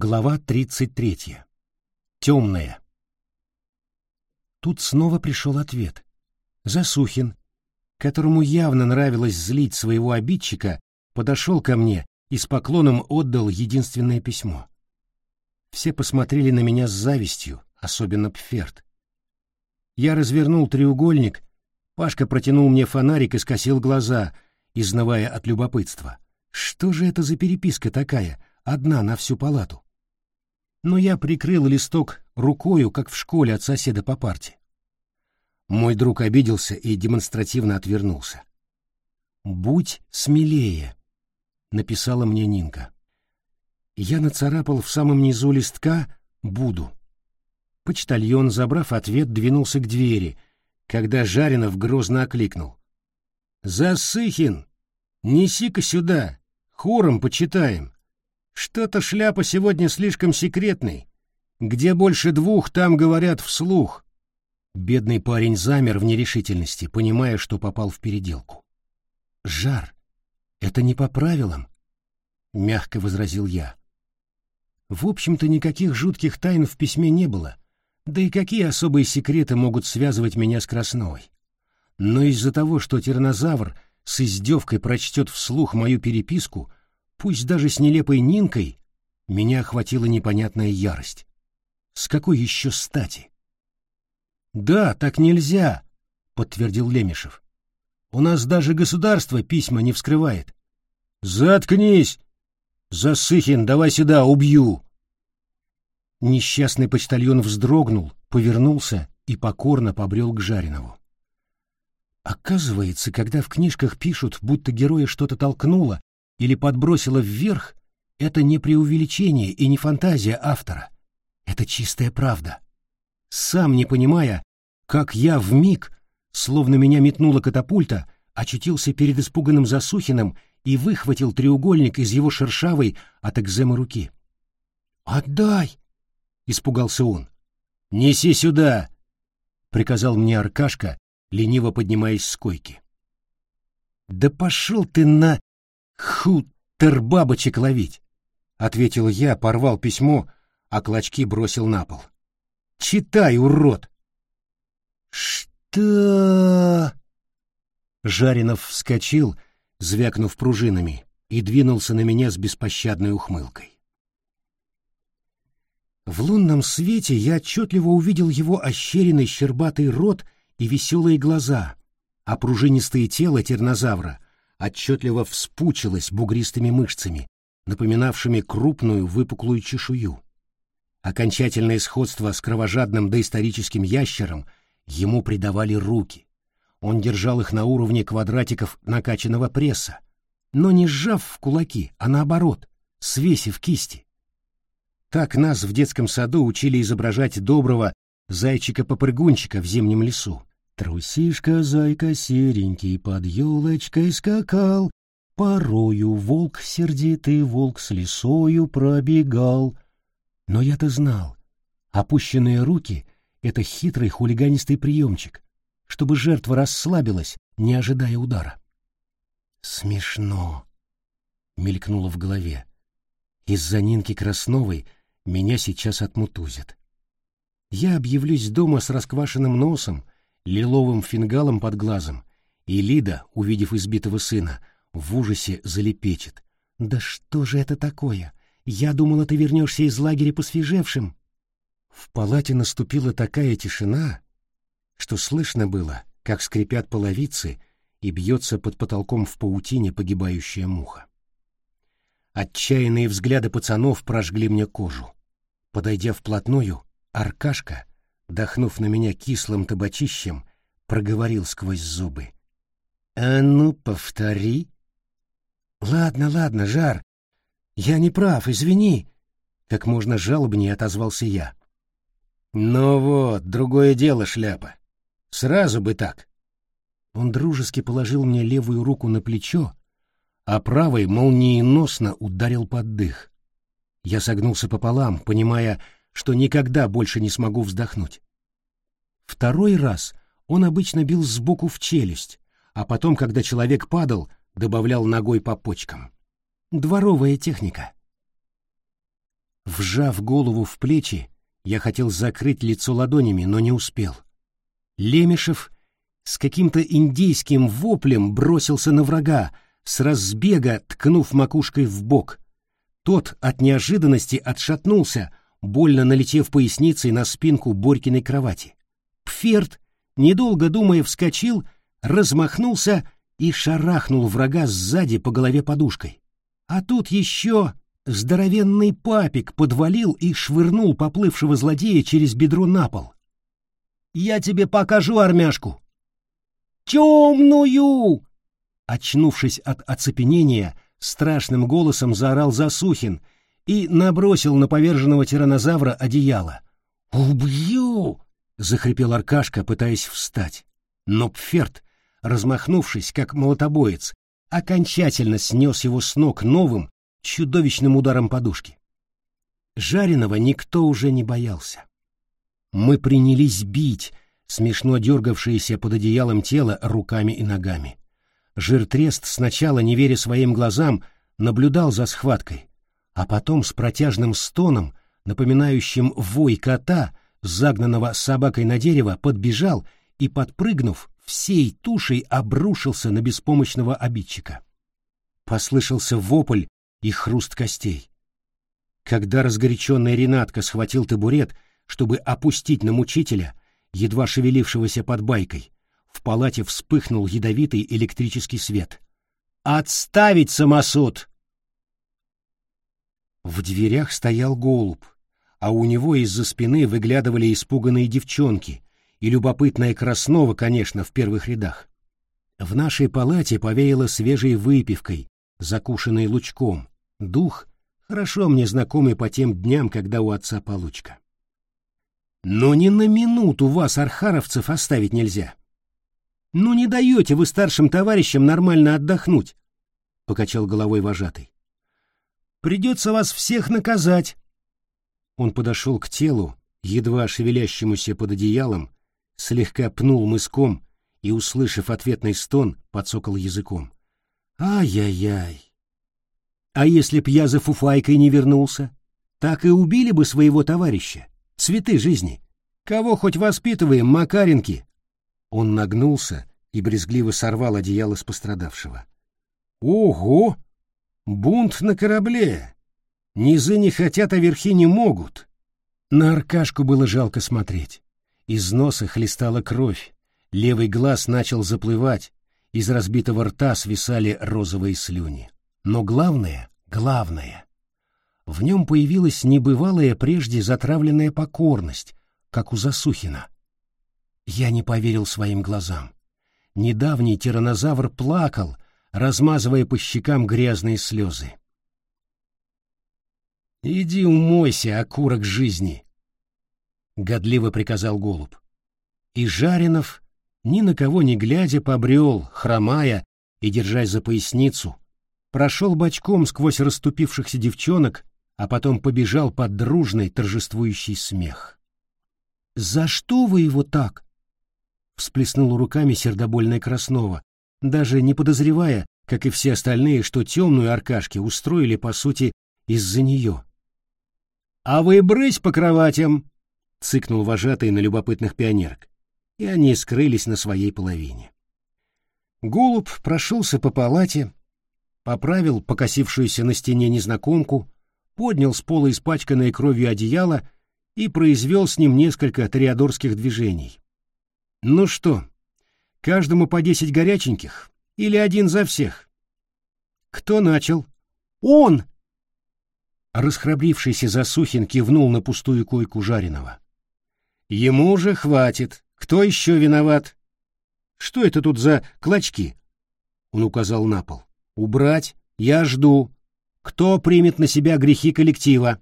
Глава 33. Темная. Тут снова пришел ответ. Засухин, которому явно нравилось злить своего обидчика, подошел ко мне и с поклоном отдал единственное письмо. Все посмотрели на меня с завистью, особенно Пферт. Я развернул треугольник, Пашка протянул мне фонарик и скосил глаза, изнывая от любопытства. Что же это за переписка такая, одна на всю палату? Но я прикрыл листок рукою, как в школе от соседа по парте. Мой друг обиделся и демонстративно отвернулся. «Будь смелее», — написала мне Нинка. Я нацарапал в самом низу листка «Буду». Почтальон, забрав ответ, двинулся к двери, когда Жаринов грозно окликнул. «Засыхин! Неси-ка сюда, хором почитаем!» Что-то шляпа сегодня слишком секретный. Где больше двух, там говорят вслух. Бедный парень замер в нерешительности, понимая, что попал в переделку. Жар. Это не по правилам, мягко возразил я. В общем-то, никаких жутких тайн в письме не было. Да и какие особые секреты могут связывать меня с Красновой? Но из-за того, что тиранозавр с издевкой прочтет вслух мою переписку, пусть даже с нелепой Нинкой, меня охватила непонятная ярость. С какой еще стати? «Да, так нельзя», — подтвердил Лемешев. «У нас даже государство письма не вскрывает». «Заткнись! Засыхин, давай сюда, убью!» Несчастный почтальон вздрогнул, повернулся и покорно побрел к Жаринову. Оказывается, когда в книжках пишут, будто героя что-то толкнуло или подбросило вверх, это не преувеличение и не фантазия автора. Это чистая правда. Сам не понимая, как я в миг, словно меня метнула катапульта, очутился перед испуганным Засухиным и выхватил треугольник из его шершавой от экземы руки. «Отдай!» — испугался он. «Неси сюда!» — приказал мне Аркашка, лениво поднимаясь с койки. «Да пошел ты на...» «Хутер бабочек ловить!» — ответил я, порвал письмо, а клочки бросил на пол. «Читай, урод!» «Что?» Жаринов вскочил, звякнув пружинами, и двинулся на меня с беспощадной ухмылкой. В лунном свете я отчетливо увидел его ощеренный щербатый рот и веселые глаза, а пружинистое тело тернозавра — отчетливо вспучилась бугристыми мышцами, напоминавшими крупную выпуклую чешую. Окончательное сходство с кровожадным доисторическим ящером ему придавали руки. Он держал их на уровне квадратиков накачанного пресса, но не сжав в кулаки, а наоборот, свесив кисти. Так нас в детском саду учили изображать доброго зайчика-попрыгунчика в зимнем лесу. Трусишка, зайка серенький под елочкой скакал, Порою волк сердитый, волк с лесою пробегал. Но я-то знал, опущенные руки — это хитрый хулиганистый приемчик, чтобы жертва расслабилась, не ожидая удара. «Смешно», — мелькнуло в голове. «Из-за Нинки Красновой меня сейчас отмутузят. Я объявлюсь дома с расквашенным носом, лиловым фингалом под глазом, и Лида, увидев избитого сына, в ужасе залепечет. «Да что же это такое? Я думала, ты вернешься из лагеря посвежевшим». В палате наступила такая тишина, что слышно было, как скрипят половицы и бьется под потолком в паутине погибающая муха. Отчаянные взгляды пацанов прожгли мне кожу. Подойдя вплотную, Аркашка, дохнув на меня кислым табачищем, проговорил сквозь зубы. «А ну, повтори!» «Ладно, ладно, Жар, я не прав, извини!» Как можно жалобнее отозвался я. «Ну вот, другое дело, шляпа. Сразу бы так!» Он дружески положил мне левую руку на плечо, а правой молниеносно ударил под дых. Я согнулся пополам, понимая, что никогда больше не смогу вздохнуть. Второй раз он обычно бил сбоку в челюсть, а потом, когда человек падал, добавлял ногой по почкам. Дворовая техника. Вжав голову в плечи, я хотел закрыть лицо ладонями, но не успел. Лемешев с каким-то индийским воплем бросился на врага, с разбега ткнув макушкой в бок. Тот от неожиданности отшатнулся, больно налетев поясницей на спинку Борькиной кровати. Пферт, недолго думая, вскочил, размахнулся и шарахнул врага сзади по голове подушкой. А тут еще здоровенный папик подвалил и швырнул поплывшего злодея через бедро на пол. «Я тебе покажу армяшку!» «Темную!» Очнувшись от оцепенения, страшным голосом заорал Засухин и набросил на поверженного тиранозавра одеяло. «Убью!» — захрипел Аркашка, пытаясь встать. Но Пферт, размахнувшись, как молотобоец, окончательно снес его с ног новым, чудовищным ударом подушки. Жареного никто уже не боялся. Мы принялись бить, смешно дергавшееся под одеялом тело руками и ногами. Жиртрест сначала, не веря своим глазам, наблюдал за схваткой, а потом с протяжным стоном, напоминающим вой кота, загнанного собакой на дерево, подбежал и, подпрыгнув, всей тушей обрушился на беспомощного обидчика. Послышался вопль и хруст костей. Когда разгоряченный Ренатка схватил табурет, чтобы опустить на мучителя, едва шевелившегося под байкой, в палате вспыхнул ядовитый электрический свет. «Отставить самосуд!» В дверях стоял голубь, а у него из-за спины выглядывали испуганные девчонки, и любопытная Краснова, конечно, в первых рядах. В нашей палате повеяло свежей выпивкой, закушенной лучком, дух, хорошо мне знакомый по тем дням, когда у отца получка. Но ни на минуту вас, архаровцев, оставить нельзя. Ну не даете вы старшим товарищам нормально отдохнуть, — покачал головой вожатый. Придется вас всех наказать. Он подошел к телу, едва шевелящемуся под одеялом, слегка пнул мыском и, услышав ответный стон, подсокал языком. Ай-яй-яй. А если б я за фуфайкой не вернулся, так и убили бы своего товарища. Цветы жизни. Кого хоть воспитываем, Макаренки? Он нагнулся и брезгливо сорвал одеяло с пострадавшего. Ого! Бунт на корабле! Низы не хотят, а верхи не могут. На Аркашку было жалко смотреть. Из носа хлестала кровь, левый глаз начал заплывать, из разбитого рта свисали розовые слюни. Но главное, главное, в нем появилась небывалая прежде затравленная покорность, как у Засухина. Я не поверил своим глазам. Недавний тиранозавр плакал, размазывая по щекам грязные слезы. «Иди умойся, окурок жизни!» — годливо приказал голубь. И Жаринов, ни на кого не глядя, побрел, хромая и держась за поясницу, прошел бочком сквозь расступившихся девчонок, а потом побежал под дружный торжествующий смех. «За что вы его так?» — всплеснула руками сердобольная Краснова, даже не подозревая, как и все остальные, что темную Аркашки устроили, по сути, из-за нее. «А вы брысь по кроватям!» — цыкнул вожатый на любопытных пионерок, и они скрылись на своей половине. Голубь прошелся по палате, поправил покосившуюся на стене незнакомку, поднял с пола испачканное кровью одеяло и произвел с ним несколько триадорских движений. «Ну что, каждому по десять горяченьких или один за всех?» «Кто начал?» «Он!» Расхрабрившийся Засухин кивнул на пустую койку жареного. «Ему же хватит. Кто еще виноват?» «Что это тут за клочки?» Он указал на пол. «Убрать. Я жду. Кто примет на себя грехи коллектива?»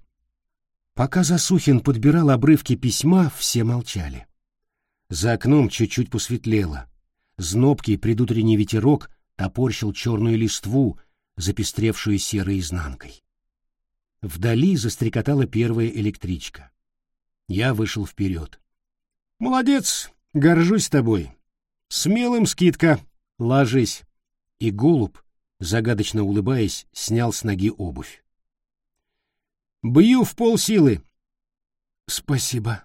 Пока Засухин подбирал обрывки письма, все молчали. За окном чуть-чуть посветлело. Знобкий предутренний ветерок топорщил черную листву, запестревшую серой изнанкой. Вдали застрекотала первая электричка. Я вышел вперед. «Молодец! Горжусь тобой! Смелым скидка! Ложись!» И голубь, загадочно улыбаясь, снял с ноги обувь. Бью в полсилы. Спасибо.